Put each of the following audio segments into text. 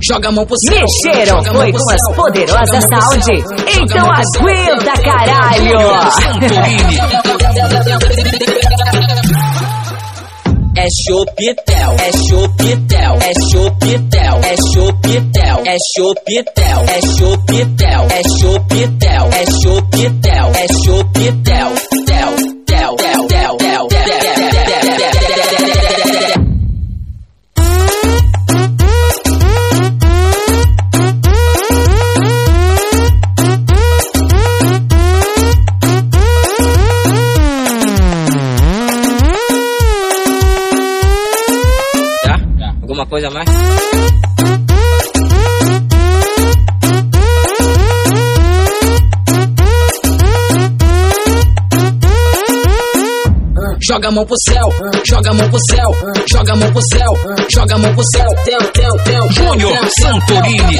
joga a mão pro céu. Mexeram, foi com as poderosas Sound. Então aguenta, caralho. É chopitel, é chopitel, é chopitel, é chopitel, é chopitel, é chopitel, é chopitel, é chopitel, é chopitel, tel, tel, tel, tel, tel, Joga a mão pro céu, joga a mão pro céu, joga a mão pro céu, joga a mão pro céu, tel, tel, tel. Júnior Santorini.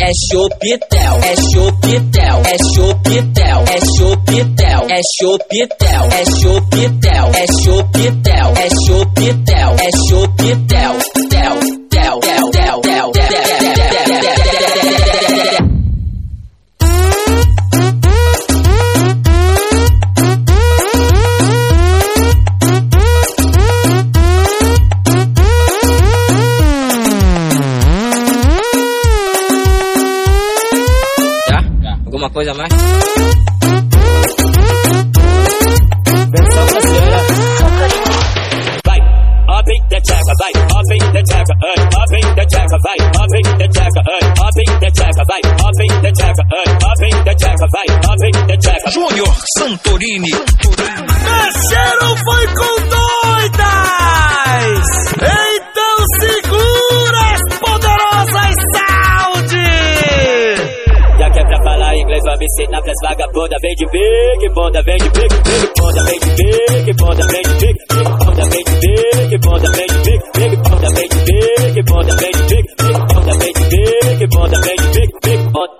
É chopitel, é chopitel, é chopitel, é chopitel, é chopitel, é chopitel, é chopitel, é chopitel, é chopitel, tel, tel, tel, tel, tel, tel, tel, tel, tel, tel, coisa mais. Vai, abre da vai, abre da tcheca, ai, abre vai, abre da tcheca, ai, abre vai, abre da tcheca, ai, abre vai, abre da. Júnior Santorini. Desceram, foi com vai me ensinar pras vagabunda. Vem de big, bunda, vem de big, big bunda, vem de big, bunda, vem de big, big bunda, vem de big, bunda, vem de big, big bunda, vem de big, bunda, vem de big, big bunda, vem de big, bunda, vem de big, big bunda,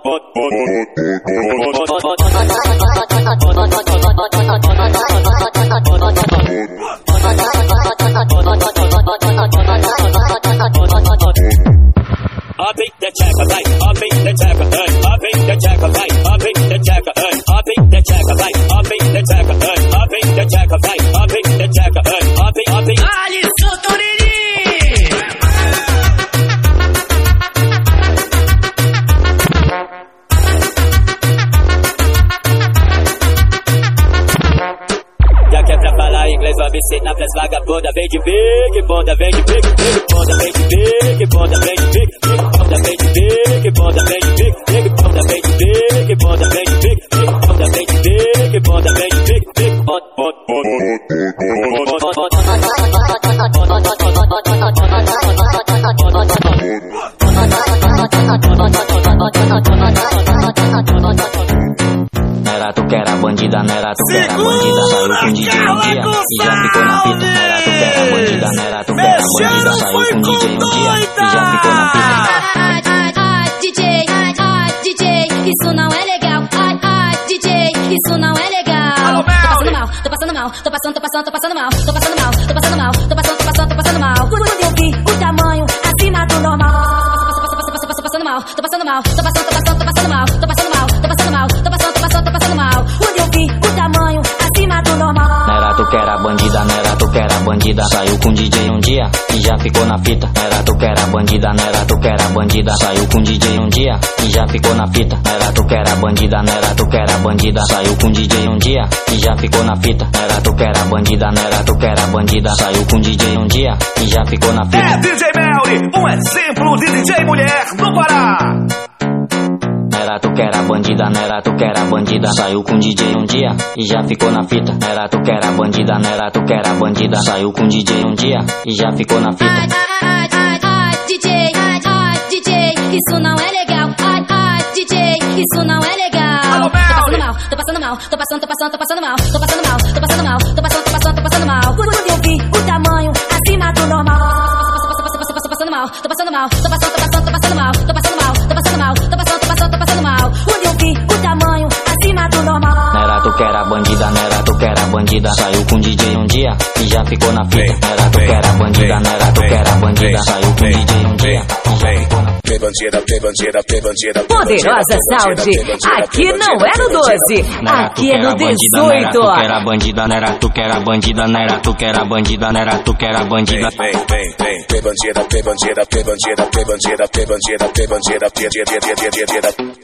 me ensinar pras vagabunda. Vem de big, bunda, vem de big, big bunda, vem de big, bunda, vem de big, big bunda, vem de big, bunda, vem de big, big bunda, vem de big, bunda, vem de big, big bunda, vem de big, bunda, vem de big, big bunda, Era tu que era bandida, não era tu que era bandida. Saiu com DJ um dia e já ficou na fita. Não era tu que era bandida, não era tu que era bandida. Saiu com DJ um dia e já ficou na fita. Ai, ai, ai, DJ, ai, ai, DJ, isso não é legal. Ai, ai, DJ, isso não é legal. Tô passando mal, tô passando mal, tô passando, tô passando, tô passando mal, tô passando mal, tô passando mal, tô passando, tô passando, tô passando mal. Quando eu vi o tamanho acima do normal. Tô passando, tô passando mal, tô passando mal, tô passando, tô passando, tô passando bandida. Saiu com DJ um dia e já ficou na fita. Era tu que era bandida, não era tu que era bandida. Saiu com DJ um dia e já ficou na fita. Era tu que era bandida, não era tu que era bandida. Saiu com DJ um dia e já ficou na fita. Era tu que era bandida, não era tu que era bandida. Saiu com DJ um dia e já ficou na É fita. DJ Melly, um exemplo de DJ mulher no Pará! Era tu que era bandida, não era tu que era bandida. Saiu com DJ um dia e já ficou na fita. Era tu que era bandida, não era tu que era bandida. Saiu com DJ um dia e já ficou na fita. Ai, ai, ai, ai, DJ, ai, ai, DJ, isso não é legal. Ai, ai, DJ, isso não é legal. Tô passando mal, tô passando mal, tô passando, tô passando, tô passando mal, tô passando mal, tô passando mal, tô passando, tô passando, tô passando mal. Quando eu vi o tamanho acima do normal. Tô passando mal, tô passando mal, tô passando bandida. Saiu com DJ um dia e já ficou na fita. Era tu que era bandida, não era tu que era bandida, saiu com DJ um dia. Vem bandida, vem bandida, vem bandida. Poderosa Saúde, aqui não é no 12, aqui é no 18. Tu que era bandida, não era tu que era bandida, não era tu que era bandida, não era tu que era bandida. Vem, vem, vem, vem bandida, vem bandida, vem bandida, vem bandida, vem bandida, vem bandida, bandida, bandida, bandida.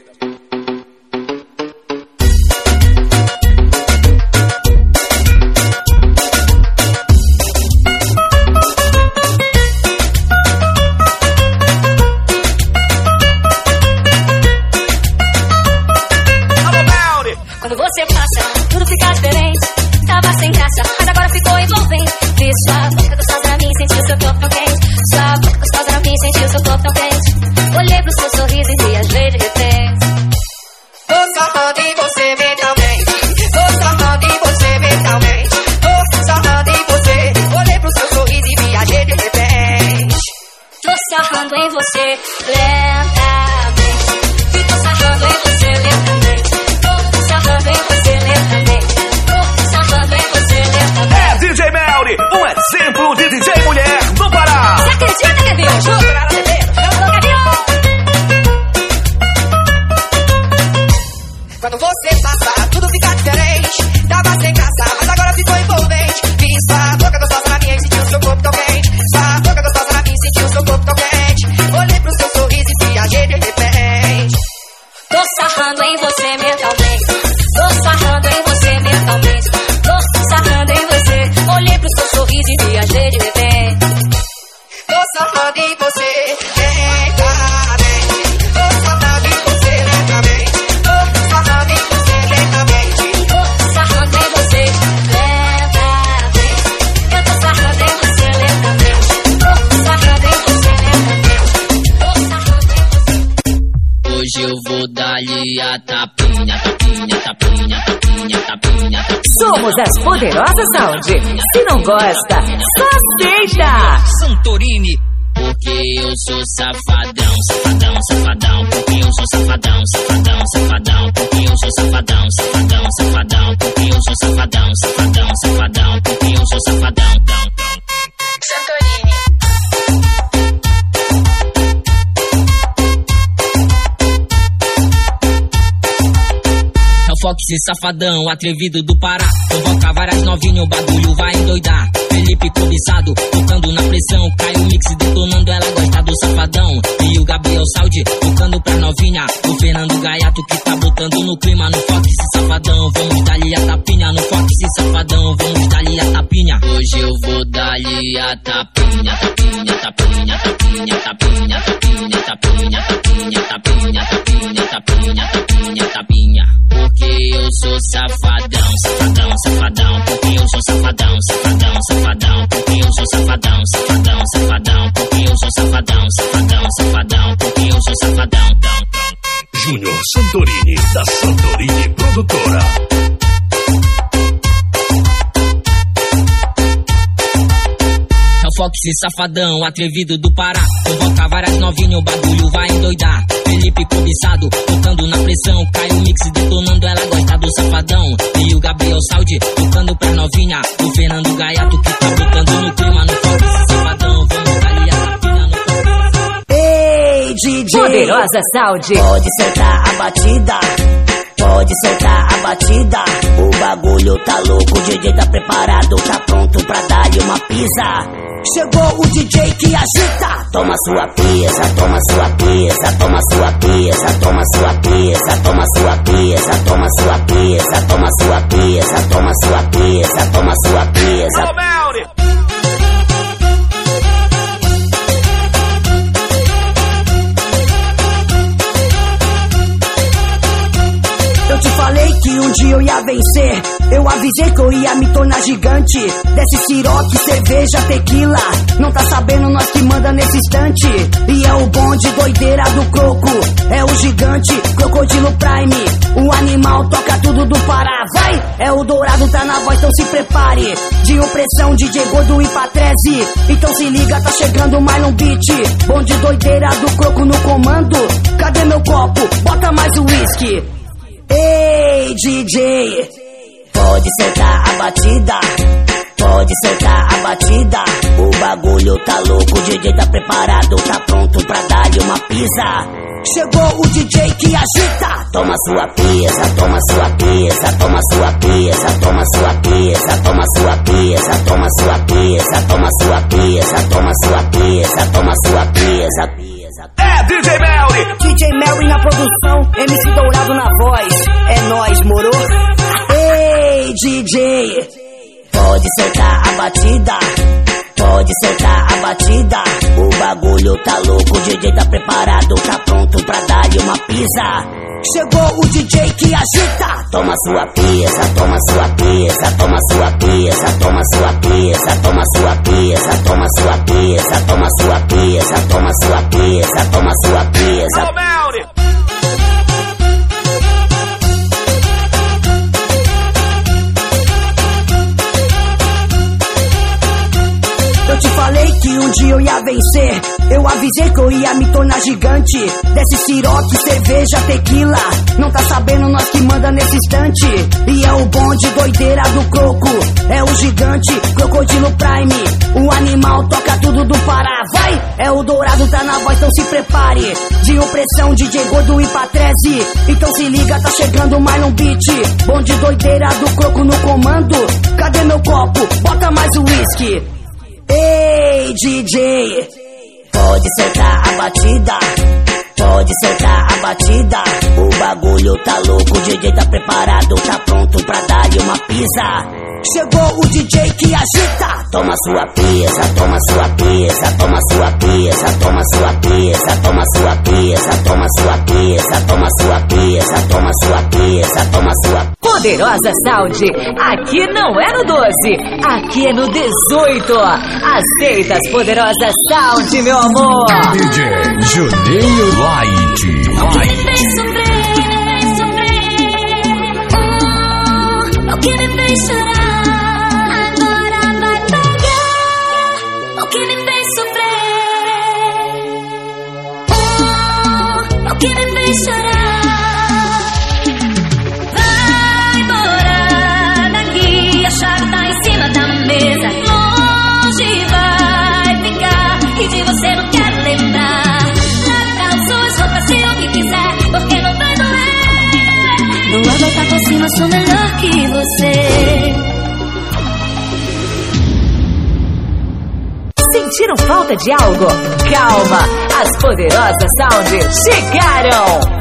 nosotras. Somos as Poderosas Saúde. Se não gosta, só aceita. Santorini. Porque eu sou safadão, Esse safadão atrevido do Pará. Convoca várias novinhas, o bagulho vai endoidar. Felipe cobiçado, tocando na pressão. Cai o mix detonando, ela gosta do safadão. E o Gabriel Saldi, tocando pra novinha. O Fernando Gaiato que tá botando no clima. No fox, safadão, vamos dar-lhe a tapinha. No fox, safadão, vamos dar-lhe a tapinha. Hoje eu vou dar-lhe a tapinha, tapinha, tapinha, tapinha, tapinha, tapinha, tapinha, tapinha. tapinha. Sou safadão, safadão, safadão. Porque eu sou safadão, safadão, safadão. Porque eu sou safadão, safadão, safadão. Porque eu sou safadão, safadão, safadão. Porque eu sou safadão, dão, dão. Júnior Santorini, da Santorini Produtora. É o Fox safadão, atrevido do Pará. Convoca várias novinhas, o bagulho vai endoidar. Felipe cobiçado, tocando na pressão. Caio Mix detonando, ela gosta do safadão. E o Gabriel Saudi, tocando pra novinha. O Fernando Gaiato que tá botando no clima no Fox safadão. Vamos dar-lhe a tapinha no Fox. Ei, DJ. Poderosa Saúde. Pode soltar a batida, pode soltar a batida. O bagulho tá louco, o DJ tá preparado, tá pronto pra dar-lhe uma pisa. Chegou o DJ que agita. Toma sua pisa, toma sua pisa, toma sua pisa, toma sua pisa, toma sua pisa, toma sua pisa, toma sua pisa, toma sua toma sua pisa. Eu avisei que eu ia me tornar gigante. Desce siroque, cerveja, tequila. Não tá sabendo nós que manda nesse instante. E é o bonde doideira do croco. É o gigante, crocodilo prime. O animal toca tudo do Pará. Vai! É o dourado, tá na voz, então se prepare. De opressão, DJ Gordo e Patrese. Então se liga, tá chegando mais um beat. Bonde doideira do croco no comando. Cadê meu copo? Bota mais o whisky. Ei, DJ, pode soltar a batida, Pode soltar a batida, o bagulho tá louco, o DJ tá preparado, tá pronto pra dar-lhe uma pisa. Chegou o DJ que agita. Toma sua pisa, toma sua pisa, toma sua pisa, toma sua pisa, toma sua pisa, toma sua pisa, toma sua pisa, toma sua pisa, toma sua pisa. É DJ Melly! DJ Melly na produção, Pode soltar a batida. Pode soltar a batida, o bagulho tá louco, o DJ tá preparado, tá pronto pra dar-lhe uma pisa. Chegou o DJ que agita. Toma sua pisa, toma sua pisa, toma sua pisa, toma sua pisa, toma sua pisa, toma sua pisa, toma sua pisa, toma sua pisa, toma sua pisa. Te falei que um dia eu ia vencer. Eu avisei que eu ia me tornar gigante. Desse siroque, cerveja, tequila. Não tá sabendo nós que manda nesse instante. E é o bonde doideira do croco. É o gigante, crocodilo prime. O animal toca tudo do Pará. Vai! É o dourado, tá na voz, então se prepare. De opressão, DJ gordo e patrese. Então se liga, tá chegando mais um beat. Bonde doideira do croco no comando. Cadê meu copo? Bota mais o whisky. Ei, DJ, pode soltar a batida, pode soltar a batida. O bagulho tá louco, DJ tá preparado, tá uma pisa. Chegou o DJ que agita. Toma sua pisa, toma sua pisa, toma sua pisa, toma sua pisa, toma sua pisa, toma sua pisa, toma sua pisa, toma sua pisa, toma sua Poderosa Sound, aqui não é no 12, aqui é no 18. Aceita as Poderosas Sound, meu amor. DJ Juninho. Light. Sou melhor que você. Sentiram falta de algo? Calma, as Poderosas Sound chegaram.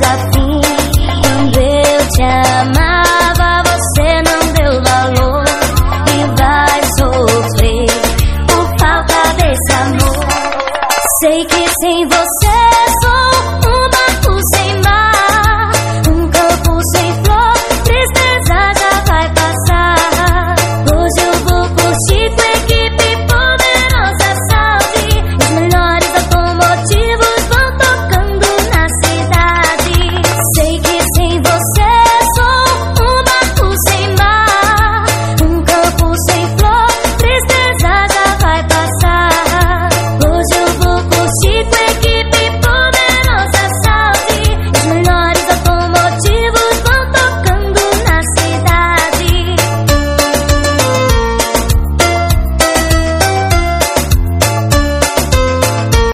desafío.